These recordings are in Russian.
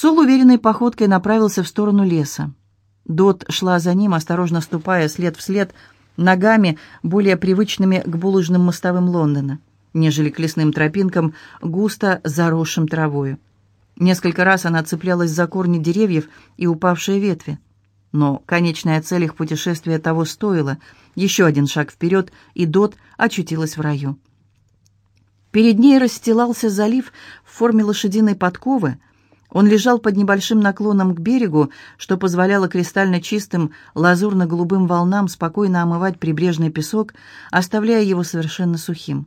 Сол уверенной походкой направился в сторону леса. Дот шла за ним, осторожно ступая след в след, ногами, более привычными к булыжным мостовым Лондона, нежели к лесным тропинкам, густо заросшим травою. Несколько раз она цеплялась за корни деревьев и упавшие ветви. Но конечная цель их путешествия того стоила. Еще один шаг вперед, и Дот очутилась в раю. Перед ней расстилался залив в форме лошадиной подковы. Он лежал под небольшим наклоном к берегу, что позволяло кристально чистым лазурно-голубым волнам спокойно омывать прибрежный песок, оставляя его совершенно сухим.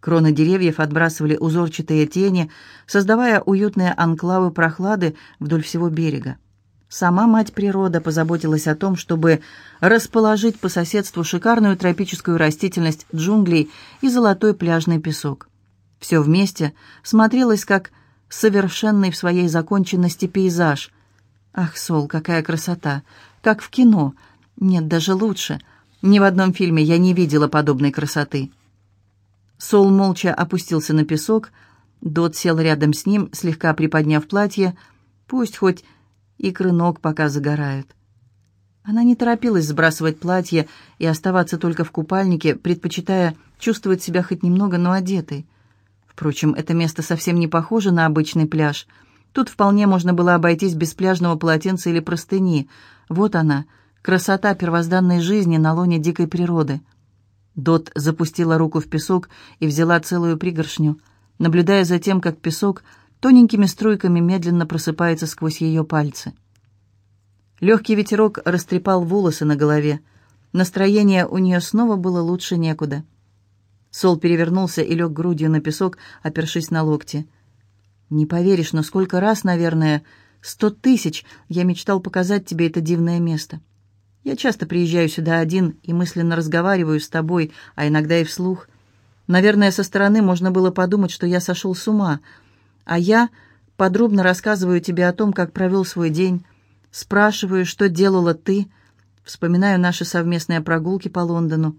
Кроны деревьев отбрасывали узорчатые тени, создавая уютные анклавы прохлады вдоль всего берега. Сама мать природа позаботилась о том, чтобы расположить по соседству шикарную тропическую растительность джунглей и золотой пляжный песок. Все вместе смотрелось как совершенный в своей законченности пейзаж. Ах, Сол, какая красота! Как в кино! Нет, даже лучше. Ни в одном фильме я не видела подобной красоты. Сол молча опустился на песок. Дот сел рядом с ним, слегка приподняв платье. Пусть хоть икры ног пока загорают. Она не торопилась сбрасывать платье и оставаться только в купальнике, предпочитая чувствовать себя хоть немного, но одетой. Впрочем, это место совсем не похоже на обычный пляж. Тут вполне можно было обойтись без пляжного полотенца или простыни. Вот она, красота первозданной жизни на лоне дикой природы. Дот запустила руку в песок и взяла целую пригоршню, наблюдая за тем, как песок тоненькими струйками медленно просыпается сквозь ее пальцы. Легкий ветерок растрепал волосы на голове. Настроение у нее снова было лучше некуда. Сол перевернулся и лег грудью на песок, опершись на локти. «Не поверишь, но сколько раз, наверное, сто тысяч я мечтал показать тебе это дивное место. Я часто приезжаю сюда один и мысленно разговариваю с тобой, а иногда и вслух. Наверное, со стороны можно было подумать, что я сошел с ума. А я подробно рассказываю тебе о том, как провел свой день, спрашиваю, что делала ты, вспоминаю наши совместные прогулки по Лондону,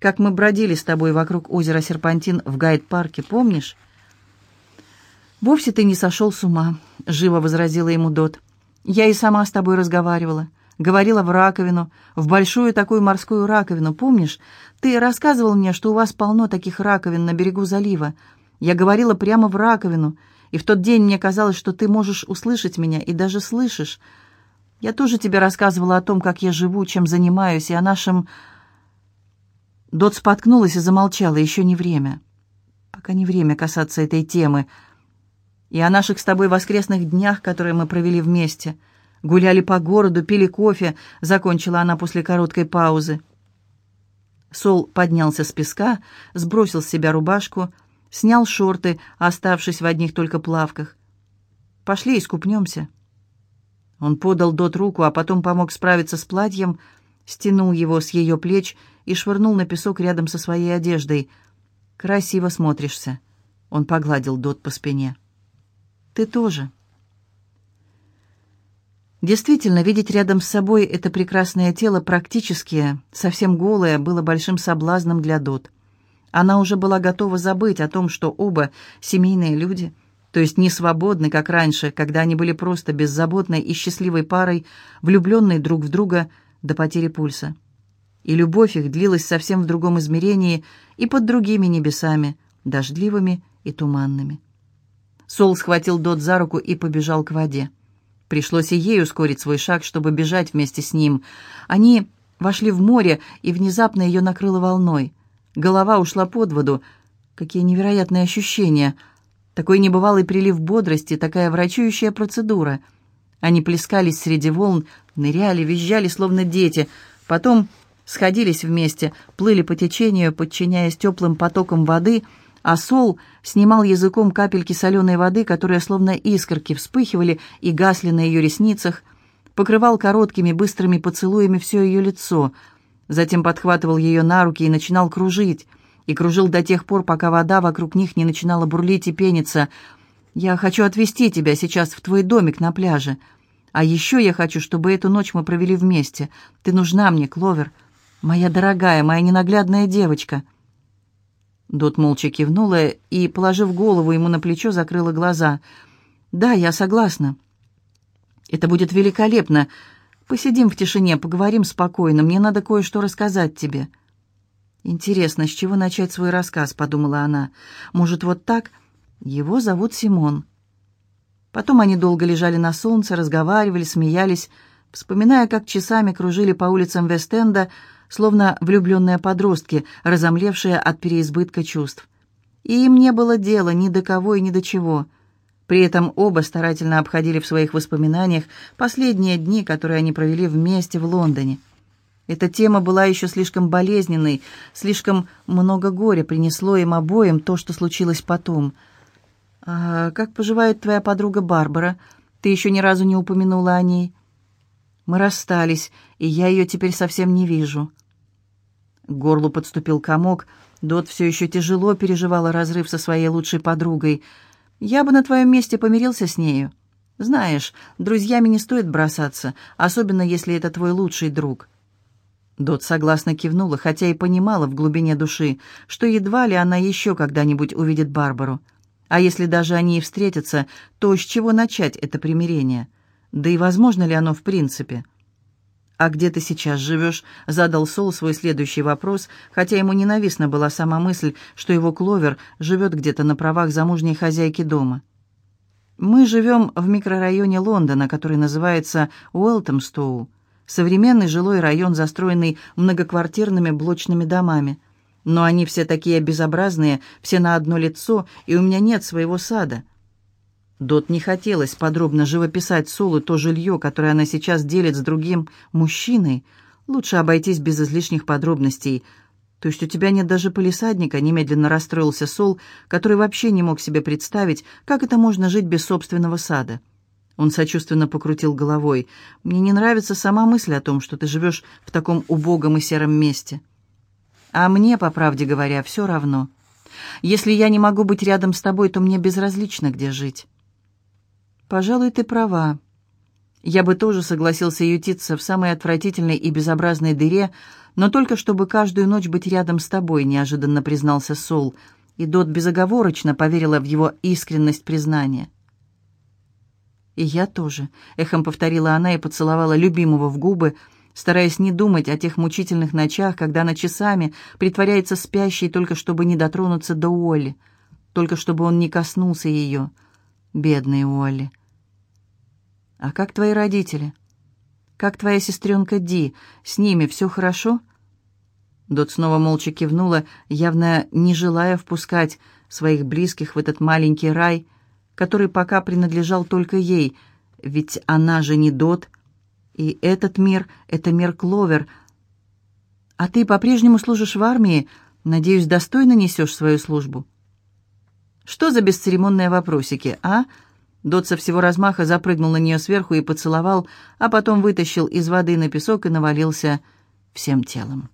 как мы бродили с тобой вокруг озера Серпантин в Гайд-парке, помнишь? «Вовсе ты не сошел с ума», — живо возразила ему Дот. «Я и сама с тобой разговаривала говорила в раковину, в большую такую морскую раковину, помнишь? Ты рассказывал мне, что у вас полно таких раковин на берегу залива. Я говорила прямо в раковину, и в тот день мне казалось, что ты можешь услышать меня и даже слышишь. Я тоже тебе рассказывала о том, как я живу, чем занимаюсь, и о нашем...» Дот споткнулась и замолчала, еще не время. Пока не время касаться этой темы. И о наших с тобой воскресных днях, которые мы провели вместе — Гуляли по городу, пили кофе, закончила она после короткой паузы. Сол поднялся с песка, сбросил с себя рубашку, снял шорты, оставшись в одних только плавках. «Пошли искупнемся». Он подал Дот руку, а потом помог справиться с платьем, стянул его с ее плеч и швырнул на песок рядом со своей одеждой. «Красиво смотришься», — он погладил Дот по спине. «Ты тоже». Действительно, видеть рядом с собой это прекрасное тело практически, совсем голое, было большим соблазном для Дот. Она уже была готова забыть о том, что оба семейные люди, то есть не свободны, как раньше, когда они были просто беззаботной и счастливой парой, влюбленной друг в друга до потери пульса. И любовь их длилась совсем в другом измерении и под другими небесами, дождливыми и туманными. Сол схватил Дот за руку и побежал к воде. Пришлось и ей ускорить свой шаг, чтобы бежать вместе с ним. Они вошли в море, и внезапно ее накрыло волной. Голова ушла под воду. Какие невероятные ощущения! Такой небывалый прилив бодрости, такая врачующая процедура. Они плескались среди волн, ныряли, визжали, словно дети. Потом сходились вместе, плыли по течению, подчиняясь теплым потокам воды — а Сол снимал языком капельки соленой воды, которые словно искорки вспыхивали и гасли на ее ресницах, покрывал короткими быстрыми поцелуями все ее лицо, затем подхватывал ее на руки и начинал кружить, и кружил до тех пор, пока вода вокруг них не начинала бурлить и пениться. «Я хочу отвезти тебя сейчас в твой домик на пляже. А еще я хочу, чтобы эту ночь мы провели вместе. Ты нужна мне, Кловер, моя дорогая, моя ненаглядная девочка». Дот молча кивнула и, положив голову ему на плечо, закрыла глаза. «Да, я согласна. «Это будет великолепно. Посидим в тишине, поговорим спокойно. Мне надо кое-что рассказать тебе». «Интересно, с чего начать свой рассказ?» — подумала она. «Может, вот так? Его зовут Симон». Потом они долго лежали на солнце, разговаривали, смеялись, вспоминая, как часами кружили по улицам Вест-Энда, словно влюбленные подростки, разомлевшие от переизбытка чувств. И им не было дела ни до кого и ни до чего. При этом оба старательно обходили в своих воспоминаниях последние дни, которые они провели вместе в Лондоне. Эта тема была еще слишком болезненной, слишком много горя принесло им обоим то, что случилось потом. «А как поживает твоя подруга Барбара? Ты еще ни разу не упомянула о ней?» «Мы расстались, и я ее теперь совсем не вижу». К горлу подступил комок. Дот все еще тяжело переживала разрыв со своей лучшей подругой. «Я бы на твоем месте помирился с нею. Знаешь, друзьями не стоит бросаться, особенно если это твой лучший друг». Дот согласно кивнула, хотя и понимала в глубине души, что едва ли она еще когда-нибудь увидит Барбару. А если даже они и встретятся, то с чего начать это примирение? Да и возможно ли оно в принципе? «А где ты сейчас живешь?» — задал Сол свой следующий вопрос, хотя ему ненавистна была сама мысль, что его Кловер живет где-то на правах замужней хозяйки дома. «Мы живем в микрорайоне Лондона, который называется Уэлтемстоу, современный жилой район, застроенный многоквартирными блочными домами. Но они все такие безобразные, все на одно лицо, и у меня нет своего сада». Дот не хотелось подробно живописать Солу то жилье, которое она сейчас делит с другим мужчиной. Лучше обойтись без излишних подробностей. То есть у тебя нет даже полисадника, немедленно расстроился Сол, который вообще не мог себе представить, как это можно жить без собственного сада. Он сочувственно покрутил головой. «Мне не нравится сама мысль о том, что ты живешь в таком убогом и сером месте». «А мне, по правде говоря, все равно. Если я не могу быть рядом с тобой, то мне безразлично, где жить». «Пожалуй, ты права. Я бы тоже согласился ютиться в самой отвратительной и безобразной дыре, но только чтобы каждую ночь быть рядом с тобой», — неожиданно признался Сол, и Дот безоговорочно поверила в его искренность признания. «И я тоже», — эхом повторила она и поцеловала любимого в губы, стараясь не думать о тех мучительных ночах, когда она часами притворяется спящей, только чтобы не дотронуться до Уолли, только чтобы он не коснулся ее. Бедный Уолли. «А как твои родители? Как твоя сестренка Ди? С ними все хорошо?» Дот снова молча кивнула, явно не желая впускать своих близких в этот маленький рай, который пока принадлежал только ей, ведь она же не Дот, и этот мир — это мир Кловер. «А ты по-прежнему служишь в армии? Надеюсь, достойно несешь свою службу?» «Что за бесцеремонные вопросики, а?» Дот со всего размаха запрыгнул на нее сверху и поцеловал, а потом вытащил из воды на песок и навалился всем телом.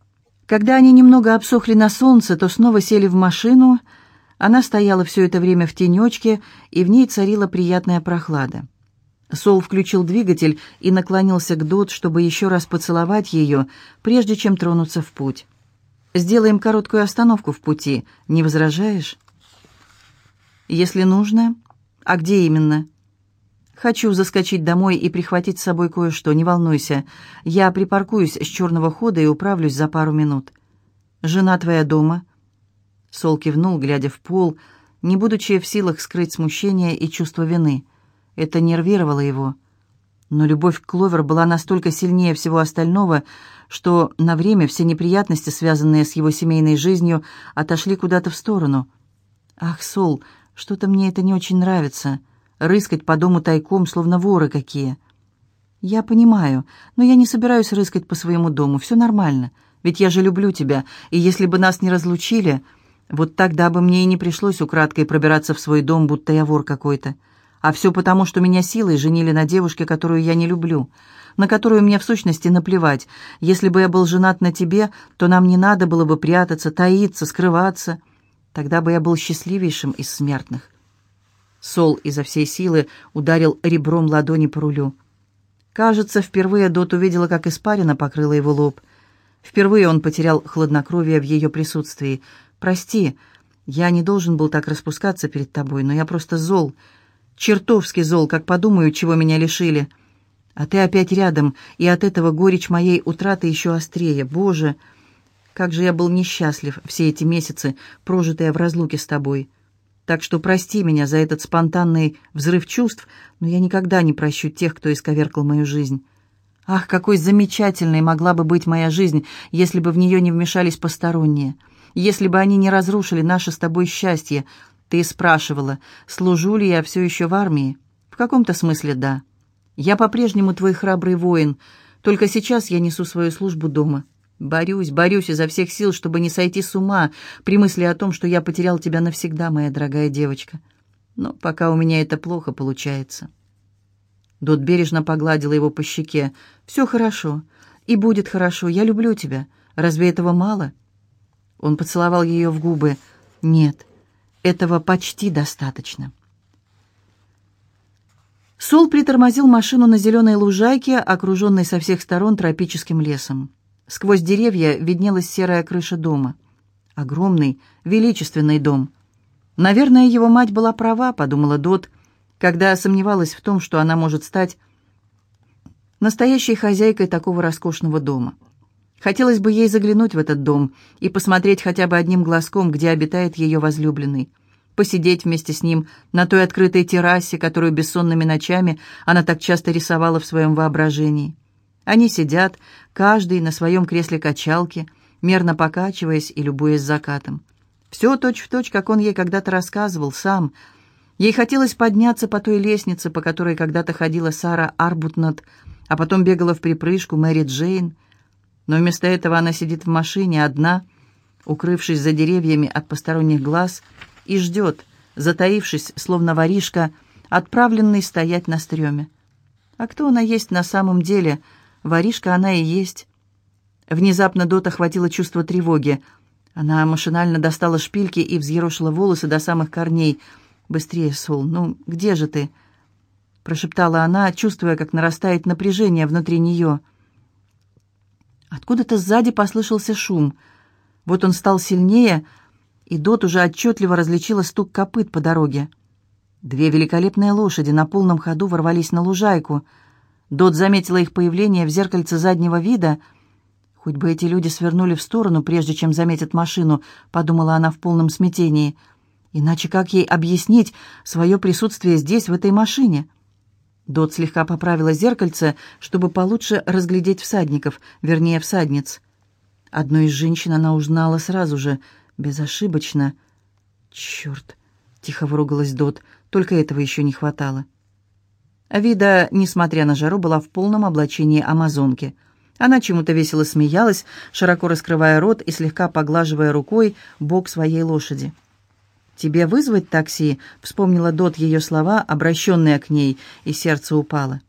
Когда они немного обсохли на солнце, то снова сели в машину. Она стояла все это время в тенечке, и в ней царила приятная прохлада. Сол включил двигатель и наклонился к Дот, чтобы еще раз поцеловать ее, прежде чем тронуться в путь. «Сделаем короткую остановку в пути, не возражаешь?» «Если нужно», «А где именно?» «Хочу заскочить домой и прихватить с собой кое-что, не волнуйся. Я припаркуюсь с черного хода и управлюсь за пару минут». «Жена твоя дома?» Сол кивнул, глядя в пол, не будучи в силах скрыть смущение и чувство вины. Это нервировало его. Но любовь к Кловер была настолько сильнее всего остального, что на время все неприятности, связанные с его семейной жизнью, отошли куда-то в сторону. «Ах, Сол, что-то мне это не очень нравится. Рыскать по дому тайком, словно воры какие. Я понимаю, но я не собираюсь рыскать по своему дому. Все нормально. Ведь я же люблю тебя, и если бы нас не разлучили, вот тогда бы мне и не пришлось украдкой пробираться в свой дом, будто я вор какой-то. А все потому, что меня силой женили на девушке, которую я не люблю, на которую мне в сущности наплевать. Если бы я был женат на тебе, то нам не надо было бы прятаться, таиться, скрываться. Тогда бы я был счастливейшим из смертных. Сол изо всей силы ударил ребром ладони по рулю. Кажется, впервые Дот увидела, как испарина покрыла его лоб. Впервые он потерял хладнокровие в ее присутствии. «Прости, я не должен был так распускаться перед тобой, но я просто зол. Чертовски зол, как подумаю, чего меня лишили. А ты опять рядом, и от этого горечь моей утраты еще острее. Боже, как же я был несчастлив все эти месяцы, прожитые в разлуке с тобой. Так что прости меня за этот спонтанный взрыв чувств, но я никогда не прощу тех, кто исковеркал мою жизнь. Ах, какой замечательной могла бы быть моя жизнь, если бы в нее не вмешались посторонние, если бы они не разрушили наше с тобой счастье. Ты спрашивала, служу ли я все еще в армии? В каком-то смысле да. Я по-прежнему твой храбрый воин, только сейчас я несу свою службу дома. Борюсь, борюсь изо всех сил, чтобы не сойти с ума при мысли о том, что я потерял тебя навсегда, моя дорогая девочка. Но пока у меня это плохо получается». Дот бережно погладила его по щеке. «Все хорошо. И будет хорошо. Я люблю тебя. Разве этого мало?» Он поцеловал ее в губы. «Нет, этого почти достаточно». Сол притормозил машину на зеленой лужайке, окруженной со всех сторон тропическим лесом. Сквозь деревья виднелась серая крыша дома. Огромный, величественный дом. «Наверное, его мать была права», — подумала Дот, когда сомневалась в том, что она может стать настоящей хозяйкой такого роскошного дома. Хотелось бы ей заглянуть в этот дом и посмотреть хотя бы одним глазком, где обитает ее возлюбленный посидеть вместе с ним на той открытой террасе, которую бессонными ночами она так часто рисовала в своем воображении. Они сидят, каждый на своем кресле качалки, мерно покачиваясь и любуясь закатом. Все точь-в-точь, как он ей когда-то рассказывал сам. Ей хотелось подняться по той лестнице, по которой когда-то ходила Сара Арбутнот, а потом бегала в припрыжку Мэри Джейн. Но вместо этого она сидит в машине одна, укрывшись за деревьями от посторонних глаз — и ждет, затаившись, словно воришка, отправленный стоять на стреме. А кто она есть на самом деле? Воришка она и есть. Внезапно Дот охватило чувство тревоги. Она машинально достала шпильки и взъерошила волосы до самых корней. «Быстрее, Сол, ну где же ты?» Прошептала она, чувствуя, как нарастает напряжение внутри нее. Откуда-то сзади послышался шум. Вот он стал сильнее, и Дот уже отчетливо различила стук копыт по дороге. Две великолепные лошади на полном ходу ворвались на лужайку. Дот заметила их появление в зеркальце заднего вида. «Хоть бы эти люди свернули в сторону, прежде чем заметят машину», — подумала она в полном смятении. «Иначе как ей объяснить свое присутствие здесь, в этой машине?» Дот слегка поправила зеркальце, чтобы получше разглядеть всадников, вернее, всадниц. Одну из женщин она узнала сразу же — Безошибочно. Черт, тихо выругалась Дот, только этого еще не хватало. Вида, несмотря на жару, была в полном облачении амазонки. Она чему-то весело смеялась, широко раскрывая рот и слегка поглаживая рукой бок своей лошади. «Тебе вызвать такси?» — вспомнила Дот ее слова, обращенные к ней, и сердце упало.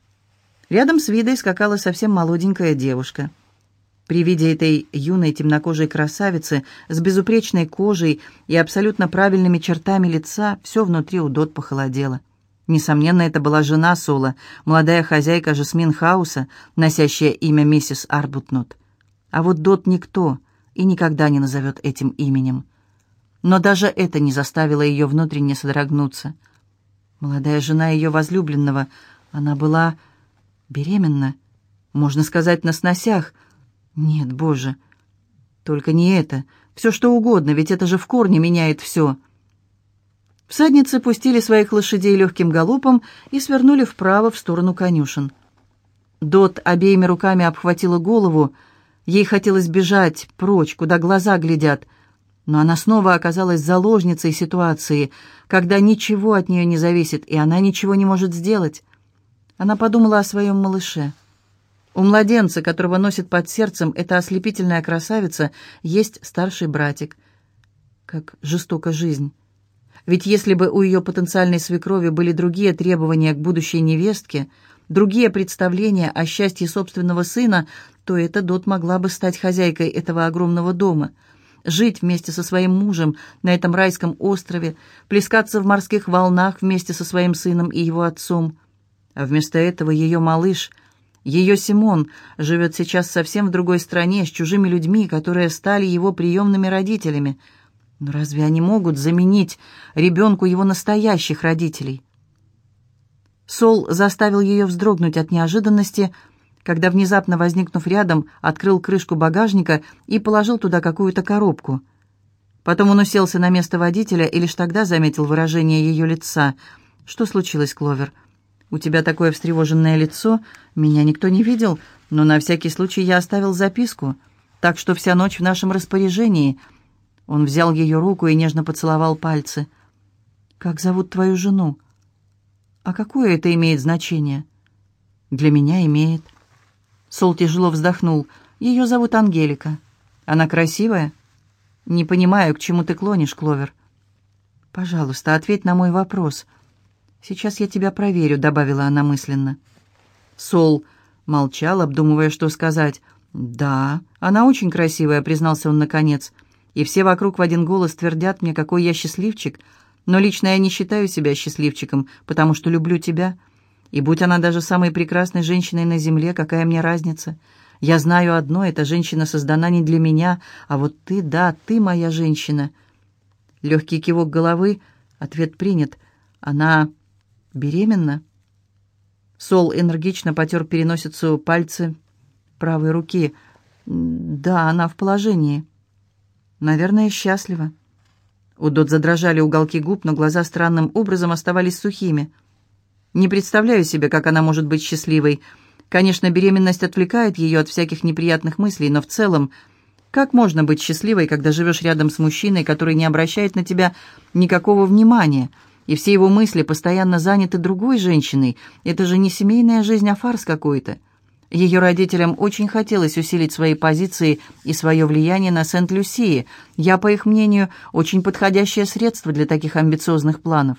Рядом с Видой скакала совсем молоденькая девушка — при виде этой юной темнокожей красавицы с безупречной кожей и абсолютно правильными чертами лица все внутри у Дот похолодело. Несомненно, это была жена Сола, молодая хозяйка Жасмин Хауса, носящая имя миссис Арбутнот. А вот Дот никто и никогда не назовет этим именем. Но даже это не заставило ее внутренне содрогнуться. Молодая жена ее возлюбленного, она была беременна, можно сказать, на сносях — нет, Боже, только не это. Все что угодно, ведь это же в корне меняет все. Всадницы пустили своих лошадей легким галопом и свернули вправо в сторону конюшен. Дот обеими руками обхватила голову. Ей хотелось бежать прочь, куда глаза глядят. Но она снова оказалась заложницей ситуации, когда ничего от нее не зависит, и она ничего не может сделать. Она подумала о своем малыше. У младенца, которого носит под сердцем эта ослепительная красавица, есть старший братик. Как жестока жизнь. Ведь если бы у ее потенциальной свекрови были другие требования к будущей невестке, другие представления о счастье собственного сына, то эта Дот могла бы стать хозяйкой этого огромного дома, жить вместе со своим мужем на этом райском острове, плескаться в морских волнах вместе со своим сыном и его отцом. А вместо этого ее малыш — ее Симон живет сейчас совсем в другой стране, с чужими людьми, которые стали его приемными родителями. Но разве они могут заменить ребенку его настоящих родителей? Сол заставил ее вздрогнуть от неожиданности, когда, внезапно возникнув рядом, открыл крышку багажника и положил туда какую-то коробку. Потом он уселся на место водителя и лишь тогда заметил выражение ее лица. «Что случилось, Кловер? У тебя такое встревоженное лицо. Меня никто не видел, но на всякий случай я оставил записку, так что вся ночь в нашем распоряжении». Он взял ее руку и нежно поцеловал пальцы. «Как зовут твою жену?» «А какое это имеет значение?» «Для меня имеет». Сол тяжело вздохнул. «Ее зовут Ангелика. Она красивая?» «Не понимаю, к чему ты клонишь, Кловер». «Пожалуйста, ответь на мой вопрос». «Сейчас я тебя проверю», — добавила она мысленно. Сол молчал, обдумывая, что сказать. «Да, она очень красивая», — признался он наконец. «И все вокруг в один голос твердят мне, какой я счастливчик. Но лично я не считаю себя счастливчиком, потому что люблю тебя. И будь она даже самой прекрасной женщиной на земле, какая мне разница? Я знаю одно, эта женщина создана не для меня, а вот ты, да, ты моя женщина. Легкий кивок головы, ответ принят. Она беременна? Сол энергично потер переносицу пальцы правой руки. Да, она в положении. Наверное, счастлива. У Дот задрожали уголки губ, но глаза странным образом оставались сухими. Не представляю себе, как она может быть счастливой. Конечно, беременность отвлекает ее от всяких неприятных мыслей, но в целом, как можно быть счастливой, когда живешь рядом с мужчиной, который не обращает на тебя никакого внимания, и все его мысли постоянно заняты другой женщиной? Это же не семейная жизнь, а фарс какой-то. Ее родителям очень хотелось усилить свои позиции и свое влияние на Сент-Люсии. Я, по их мнению, очень подходящее средство для таких амбициозных планов.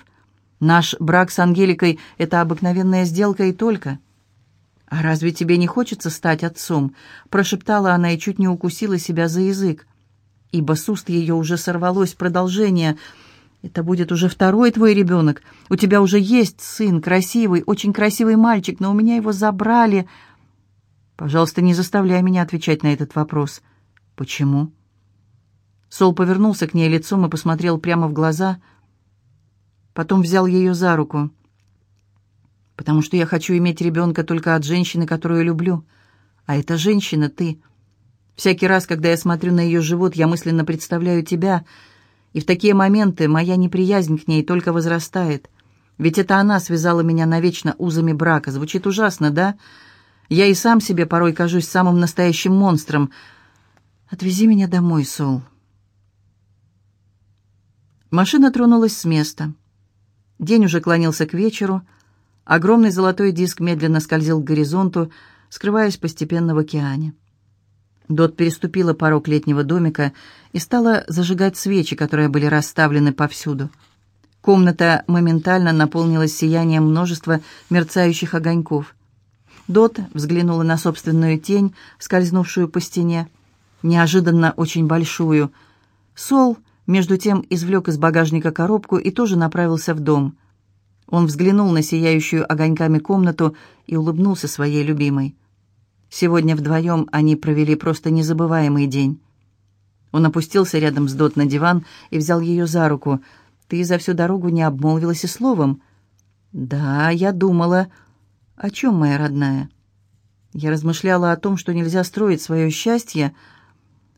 Наш брак с Ангеликой — это обыкновенная сделка и только». «А разве тебе не хочется стать отцом?» — прошептала она и чуть не укусила себя за язык. Ибо с уст ее уже сорвалось продолжение. «Это будет уже второй твой ребенок. У тебя уже есть сын, красивый, очень красивый мальчик, но у меня его забрали». «Пожалуйста, не заставляй меня отвечать на этот вопрос». «Почему?» Сол повернулся к ней лицом и посмотрел прямо в глаза — Потом взял ее за руку. «Потому что я хочу иметь ребенка только от женщины, которую люблю. А эта женщина — ты. Всякий раз, когда я смотрю на ее живот, я мысленно представляю тебя, и в такие моменты моя неприязнь к ней только возрастает. Ведь это она связала меня навечно узами брака. Звучит ужасно, да? Я и сам себе порой кажусь самым настоящим монстром. Отвези меня домой, Сол». Машина тронулась с места. День уже клонился к вечеру. Огромный золотой диск медленно скользил к горизонту, скрываясь постепенно в океане. Дот переступила порог летнего домика и стала зажигать свечи, которые были расставлены повсюду. Комната моментально наполнилась сиянием множества мерцающих огоньков. Дот взглянула на собственную тень, скользнувшую по стене, неожиданно очень большую. Сол между тем извлек из багажника коробку и тоже направился в дом. Он взглянул на сияющую огоньками комнату и улыбнулся своей любимой. Сегодня вдвоем они провели просто незабываемый день. Он опустился рядом с Дот на диван и взял ее за руку. «Ты за всю дорогу не обмолвилась и словом?» «Да, я думала...» «О чем, моя родная?» Я размышляла о том, что нельзя строить свое счастье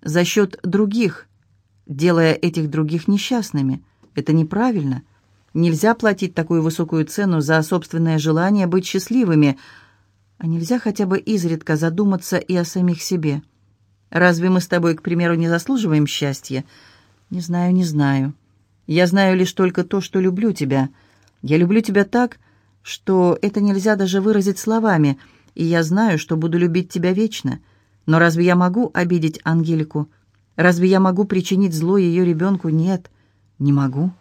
за счет других, делая этих других несчастными. Это неправильно. Нельзя платить такую высокую цену за собственное желание быть счастливыми. А нельзя хотя бы изредка задуматься и о самих себе. Разве мы с тобой, к примеру, не заслуживаем счастья? Не знаю, не знаю. Я знаю лишь только то, что люблю тебя. Я люблю тебя так, что это нельзя даже выразить словами, и я знаю, что буду любить тебя вечно. Но разве я могу обидеть Ангелику?» Разве я могу причинить зло ее ребенку? Нет, не могу.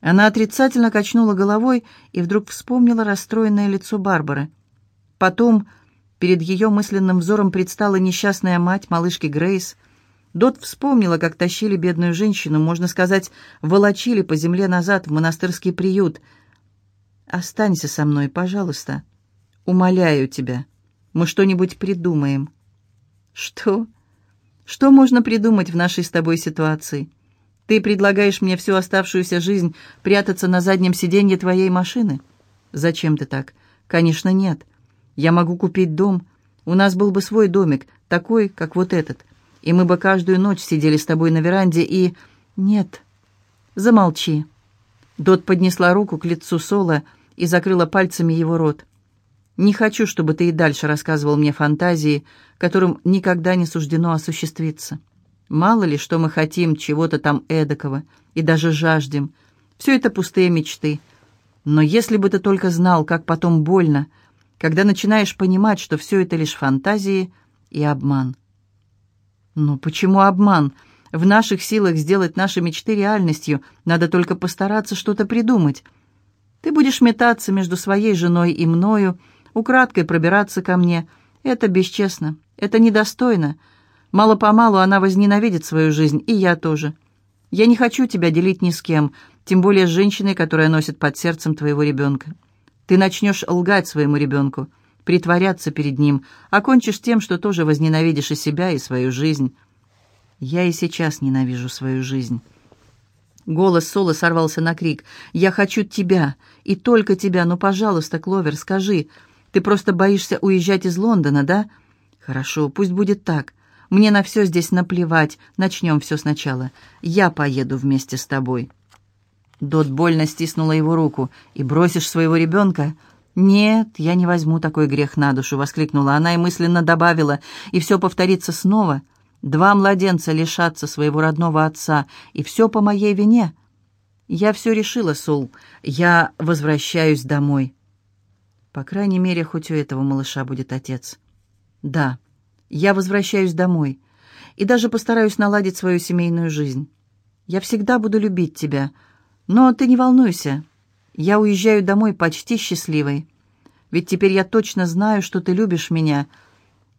Она отрицательно качнула головой и вдруг вспомнила расстроенное лицо Барбары. Потом перед ее мысленным взором предстала несчастная мать малышки Грейс. Дот вспомнила, как тащили бедную женщину, можно сказать, волочили по земле назад в монастырский приют. «Останься со мной, пожалуйста. Умоляю тебя. Мы что-нибудь придумаем». «Что?» Что можно придумать в нашей с тобой ситуации? Ты предлагаешь мне всю оставшуюся жизнь прятаться на заднем сиденье твоей машины? «Зачем ты так?» «Конечно, нет. Я могу купить дом. У нас был бы свой домик, такой, как вот этот. И мы бы каждую ночь сидели с тобой на веранде и...» «Нет. Замолчи». Дот поднесла руку к лицу Сола и закрыла пальцами его рот. «Не хочу, чтобы ты и дальше рассказывал мне фантазии, которым никогда не суждено осуществиться. Мало ли, что мы хотим, чего-то там эдакого, и даже жаждем. Все это пустые мечты. Но если бы ты только знал, как потом больно, когда начинаешь понимать, что все это лишь фантазии и обман». «Ну почему обман?» В наших силах сделать наши мечты реальностью. Надо только постараться что-то придумать. Ты будешь метаться между своей женой и мною, украдкой пробираться ко мне. Это бесчестно, это недостойно. Мало-помалу она возненавидит свою жизнь, и я тоже. Я не хочу тебя делить ни с кем, тем более с женщиной, которая носит под сердцем твоего ребенка. Ты начнешь лгать своему ребенку, притворяться перед ним, окончишь тем, что тоже возненавидишь и себя, и свою жизнь». Я и сейчас ненавижу свою жизнь. Голос Соло сорвался на крик. «Я хочу тебя, и только тебя. Ну, пожалуйста, Кловер, скажи. Ты просто боишься уезжать из Лондона, да? Хорошо, пусть будет так. Мне на все здесь наплевать. Начнем все сначала. Я поеду вместе с тобой». Дот больно стиснула его руку. «И бросишь своего ребенка?» «Нет, я не возьму такой грех на душу», — воскликнула она и мысленно добавила. «И все повторится снова». Два младенца лишатся своего родного отца, и все по моей вине. Я все решила, Сул. Я возвращаюсь домой. По крайней мере, хоть у этого малыша будет отец. Да, я возвращаюсь домой. И даже постараюсь наладить свою семейную жизнь. Я всегда буду любить тебя. Но ты не волнуйся. Я уезжаю домой почти счастливой. Ведь теперь я точно знаю, что ты любишь меня.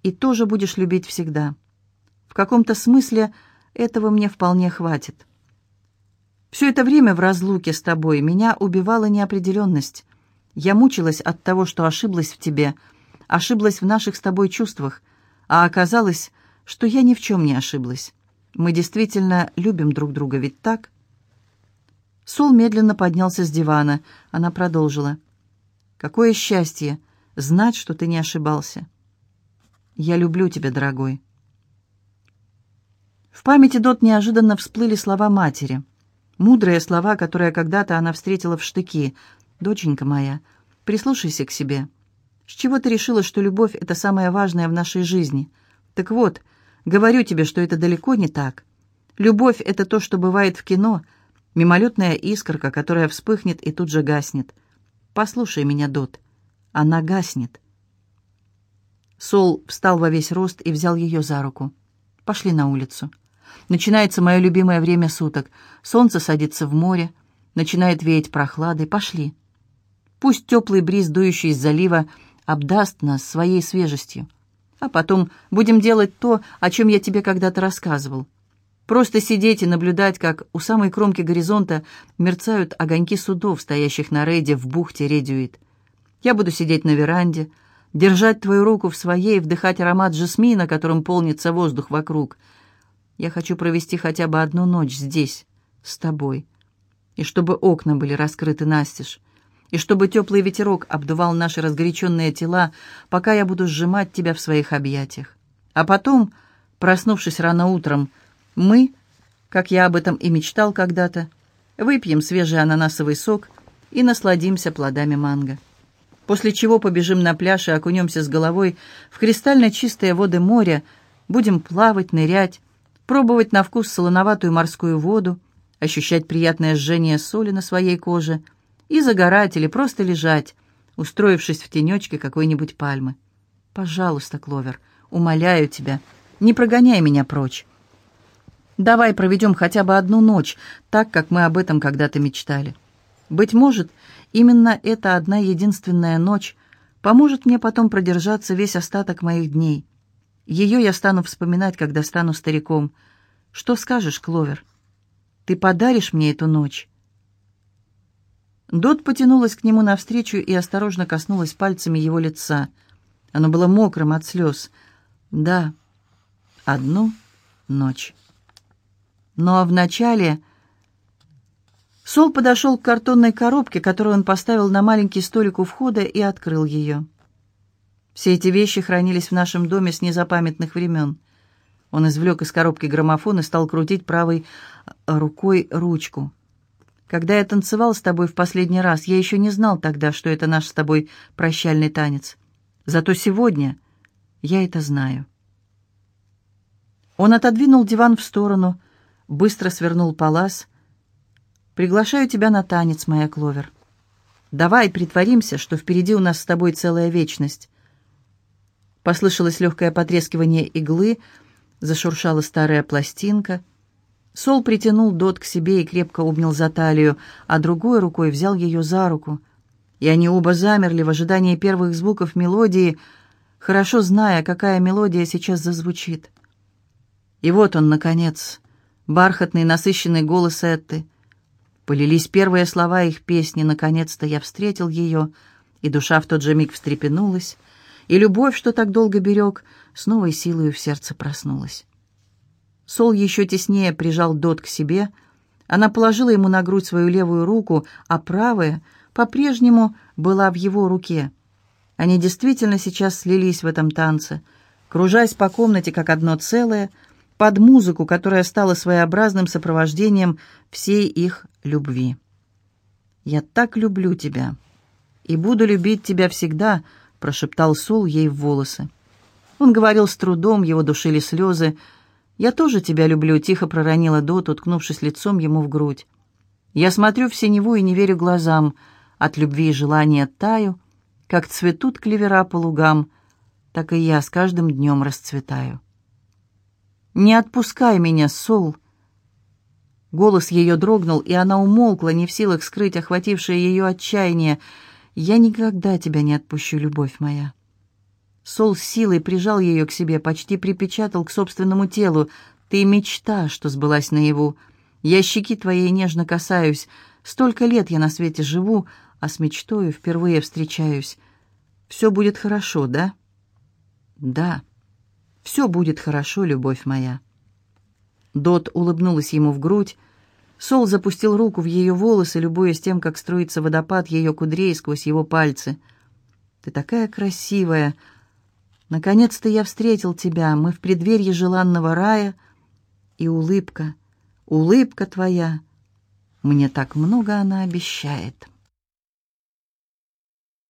И тоже будешь любить всегда. В каком-то смысле этого мне вполне хватит. Все это время в разлуке с тобой меня убивала неопределенность. Я мучилась от того, что ошиблась в тебе, ошиблась в наших с тобой чувствах, а оказалось, что я ни в чем не ошиблась. Мы действительно любим друг друга, ведь так? Сол медленно поднялся с дивана. Она продолжила. «Какое счастье знать, что ты не ошибался. Я люблю тебя, дорогой». В памяти Дот неожиданно всплыли слова матери. Мудрые слова, которые когда-то она встретила в штыки. «Доченька моя, прислушайся к себе. С чего ты решила, что любовь — это самое важное в нашей жизни? Так вот, говорю тебе, что это далеко не так. Любовь — это то, что бывает в кино, мимолетная искорка, которая вспыхнет и тут же гаснет. Послушай меня, Дот, она гаснет». Сол встал во весь рост и взял ее за руку. «Пошли на улицу». Начинается мое любимое время суток. Солнце садится в море, начинает веять прохладой. Пошли. Пусть теплый бриз, дующий из залива, обдаст нас своей свежестью. А потом будем делать то, о чем я тебе когда-то рассказывал. Просто сидеть и наблюдать, как у самой кромки горизонта мерцают огоньки судов, стоящих на рейде в бухте Редюит. Я буду сидеть на веранде, держать твою руку в своей, вдыхать аромат жасмина, которым полнится воздух вокруг — я хочу провести хотя бы одну ночь здесь, с тобой. И чтобы окна были раскрыты настежь. И чтобы теплый ветерок обдувал наши разгоряченные тела, пока я буду сжимать тебя в своих объятиях. А потом, проснувшись рано утром, мы, как я об этом и мечтал когда-то, выпьем свежий ананасовый сок и насладимся плодами манго. После чего побежим на пляж и окунемся с головой в кристально чистые воды моря, будем плавать, нырять, пробовать на вкус солоноватую морскую воду, ощущать приятное жжение соли на своей коже и загорать или просто лежать, устроившись в тенечке какой-нибудь пальмы. Пожалуйста, Кловер, умоляю тебя, не прогоняй меня прочь. Давай проведем хотя бы одну ночь, так, как мы об этом когда-то мечтали. Быть может, именно эта одна единственная ночь поможет мне потом продержаться весь остаток моих дней. Ее я стану вспоминать, когда стану стариком. Что скажешь, Кловер? Ты подаришь мне эту ночь?» Дот потянулась к нему навстречу и осторожно коснулась пальцами его лица. Оно было мокрым от слез. «Да, одну ночь». Но вначале Сол подошел к картонной коробке, которую он поставил на маленький столик у входа, и открыл ее. Все эти вещи хранились в нашем доме с незапамятных времен. Он извлек из коробки граммофон и стал крутить правой рукой ручку. Когда я танцевал с тобой в последний раз, я еще не знал тогда, что это наш с тобой прощальный танец. Зато сегодня я это знаю. Он отодвинул диван в сторону, быстро свернул палас. «Приглашаю тебя на танец, моя Кловер. Давай притворимся, что впереди у нас с тобой целая вечность». Послышалось легкое потрескивание иглы, зашуршала старая пластинка. Сол притянул Дот к себе и крепко обнял за талию, а другой рукой взял ее за руку. И они оба замерли в ожидании первых звуков мелодии, хорошо зная, какая мелодия сейчас зазвучит. И вот он, наконец, бархатный, насыщенный голос Этты. Полились первые слова их песни, наконец-то я встретил ее, и душа в тот же миг встрепенулась, и любовь, что так долго берег, с новой силой в сердце проснулась. Сол еще теснее прижал Дот к себе, она положила ему на грудь свою левую руку, а правая по-прежнему была в его руке. Они действительно сейчас слились в этом танце, кружась по комнате как одно целое — под музыку, которая стала своеобразным сопровождением всей их любви. «Я так люблю тебя и буду любить тебя всегда», — прошептал Сол ей в волосы. Он говорил с трудом, его душили слезы. «Я тоже тебя люблю», — тихо проронила Дот, уткнувшись лицом ему в грудь. «Я смотрю в синеву и не верю глазам. От любви и желания таю, как цветут клевера по лугам, так и я с каждым днем расцветаю». «Не отпускай меня, Сол!» Голос ее дрогнул, и она умолкла, не в силах скрыть охватившее ее отчаяние. «Я никогда тебя не отпущу, любовь моя!» Сол с силой прижал ее к себе, почти припечатал к собственному телу. «Ты мечта, что сбылась наяву. Я щеки твоей нежно касаюсь. Столько лет я на свете живу, а с мечтою впервые встречаюсь. Все будет хорошо, да?» «Да». Все будет хорошо, любовь моя». Дот улыбнулась ему в грудь. Сол запустил руку в ее волосы, любуясь тем, как струится водопад ее кудрей сквозь его пальцы. «Ты такая красивая! Наконец-то я встретил тебя, мы в преддверии желанного рая, и улыбка, улыбка твоя, мне так много она обещает».